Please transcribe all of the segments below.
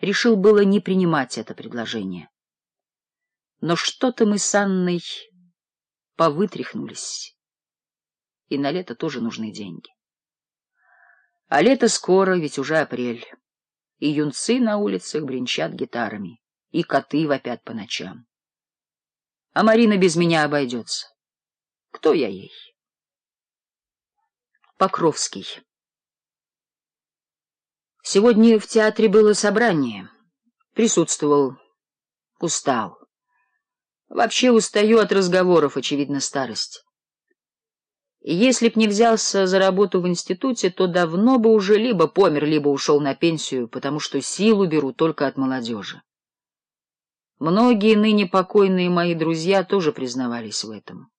решил было не принимать это предложение. Но что-то мы с Анной повытряхнулись, и на лето тоже нужны деньги. А лето скоро, ведь уже апрель, и юнцы на улицах бренчат гитарами, и коты вопят по ночам. А Марина без меня обойдется. Кто я ей? Покровский Сегодня в театре было собрание. Присутствовал. Устал. Вообще устаю от разговоров, очевидно, старость. Если б не взялся за работу в институте, то давно бы уже либо помер, либо ушел на пенсию, потому что силу беру только от молодежи. Многие ныне покойные мои друзья тоже признавались в этом.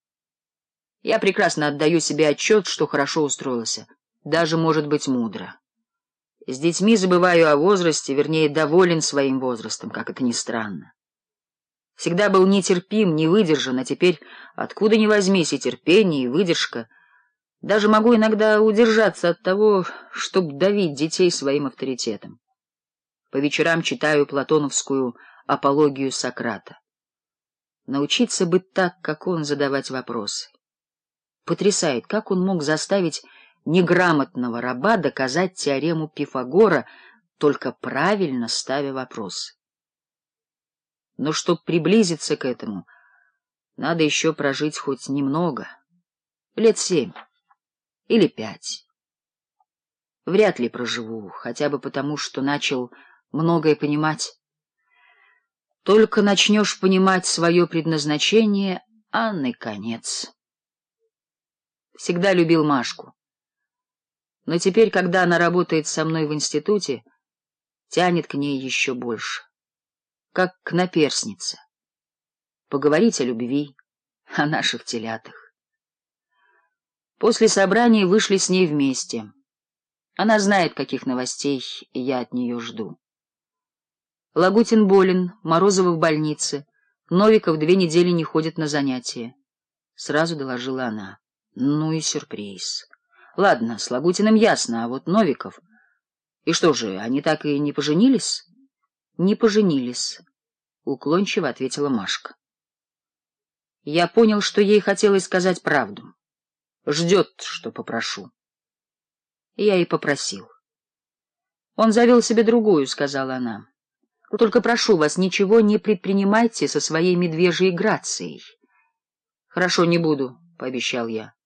Я прекрасно отдаю себе отчет, что хорошо устроился, даже, может быть, мудро. С детьми забываю о возрасте, вернее, доволен своим возрастом, как это ни странно. Всегда был нетерпим, не выдержан, а теперь откуда ни возьмись и терпение, и выдержка. Даже могу иногда удержаться от того, чтобы давить детей своим авторитетом. По вечерам читаю платоновскую апологию Сократа. Научиться бы так, как он, задавать вопросы. Потрясает, как он мог заставить неграмотного раба доказать теорему Пифагора, только правильно ставя вопросы. Но чтобы приблизиться к этому, надо еще прожить хоть немного, лет семь или пять. Вряд ли проживу, хотя бы потому, что начал многое понимать. Только начнешь понимать свое предназначение, а, наконец... Всегда любил Машку. Но теперь, когда она работает со мной в институте, тянет к ней еще больше. Как к наперснице. Поговорить о любви, о наших телятах. После собрания вышли с ней вместе. Она знает, каких новостей я от нее жду. Лагутин болен, Морозова в больнице, Новиков две недели не ходит на занятия. Сразу доложила она. Ну и сюрприз. Ладно, с Лагутиным ясно, а вот Новиков... И что же, они так и не поженились? — Не поженились, — уклончиво ответила Машка. Я понял, что ей хотелось сказать правду. Ждет, что попрошу. Я и попросил. Он завел себе другую, — сказала она. — Только прошу вас, ничего не предпринимайте со своей медвежьей грацией. — Хорошо, не буду, — пообещал я.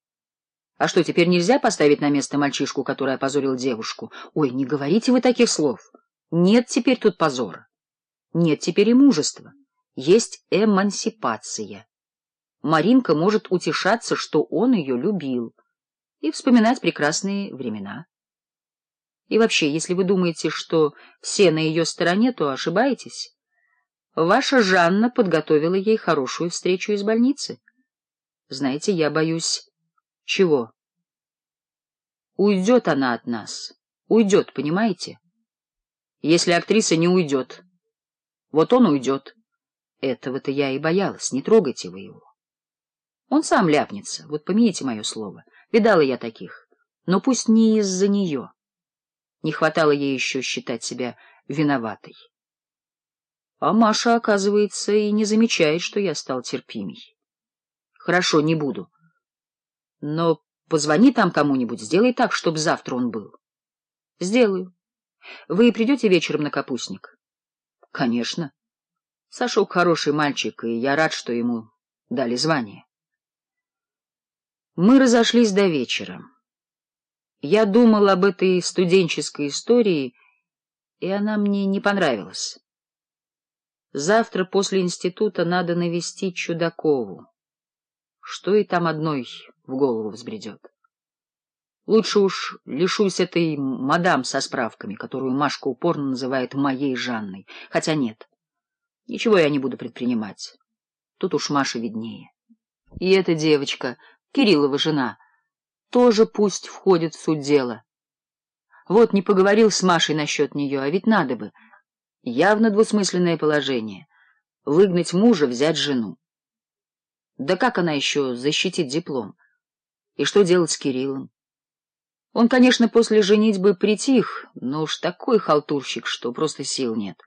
А что, теперь нельзя поставить на место мальчишку, который опозорил девушку? Ой, не говорите вы таких слов. Нет теперь тут позора. Нет теперь и мужества. Есть эмансипация. Маринка может утешаться, что он ее любил, и вспоминать прекрасные времена. И вообще, если вы думаете, что все на ее стороне, то ошибаетесь. Ваша Жанна подготовила ей хорошую встречу из больницы. Знаете, я боюсь... Чего? Уйдет она от нас. Уйдет, понимаете? Если актриса не уйдет. Вот он уйдет. Этого-то я и боялась. Не трогайте вы его. Он сам ляпнется. Вот помяните мое слово. Видала я таких. Но пусть не из-за нее. Не хватало ей еще считать себя виноватой. А Маша, оказывается, и не замечает, что я стал терпимей. Хорошо, не буду. Но позвони там кому-нибудь, сделай так, чтобы завтра он был. — Сделаю. Вы придете вечером на капустник? — Конечно. Сашок хороший мальчик, и я рад, что ему дали звание. Мы разошлись до вечера. Я думал об этой студенческой истории, и она мне не понравилась. Завтра после института надо навестить Чудакову. Что и там одной в голову взбредет. Лучше уж лишусь этой мадам со справками, которую Машка упорно называет моей Жанной. Хотя нет, ничего я не буду предпринимать. Тут уж Маша виднее. И эта девочка, Кириллова жена, тоже пусть входит в суть дела. Вот не поговорил с Машей насчет нее, а ведь надо бы. Явно двусмысленное положение. Выгнать мужа, взять жену. Да как она еще защитит диплом? И что делать с Кириллом? Он, конечно, после женитьбы притих, но уж такой халтурщик, что просто сил нет.